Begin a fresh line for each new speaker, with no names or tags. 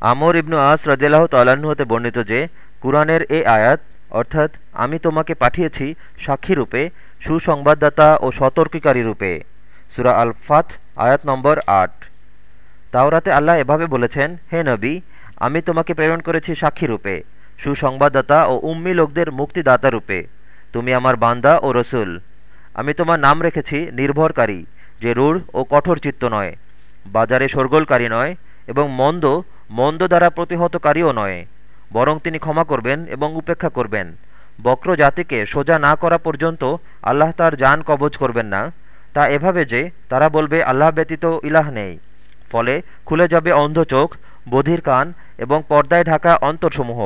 আমর ইবনু আস রদিল্লাহ তাল্লাহ্ন হতে বর্ণিত যে, কুরআনের এ আয়াত, অর্থাৎ আমি তোমাকে পাঠিয়েছি সাক্ষীরূপে সুসংবাদদাতা ও সতর্কীকারী রূপে। সুরা আল ফাত আয়াত নম্বর আট। তাওরাতে আল্লাহ এভাবে বলেছেন, হে নবী, আমি তোমাকে প্রেরণ করেছি সাক্ষীরূপে সুসংবাদদাতা ও উম্মি লোকদের মুক্তিদাতা রূপে। তুমি আমার বান্দা ও রসুল। আমি তোমার নাম রেখেছি নির্ভরকারী, যে রূঢ় ও কঠোর চিত্ত নয়, বাজারে সরগোলকারী নয় এবং মন্দ মন্দ দ্বারা প্রতিহতকারীও নয়, বরং তিনি ক্ষমা করবেন এবং উপেক্ষা করবেন। বক্র জাতিকে সোজা না করা পর্যন্ত আল্লাহ তার যান কবজ করবেন না। তা এভাবে যে তারা বলবে, আল্লাহ ব্যতীত ইলাহ নেই। ফলে খুলে যাবে অন্ধ চোখ, বধির কান এবং পর্দায় ঢাকা অন্তরসমূহ।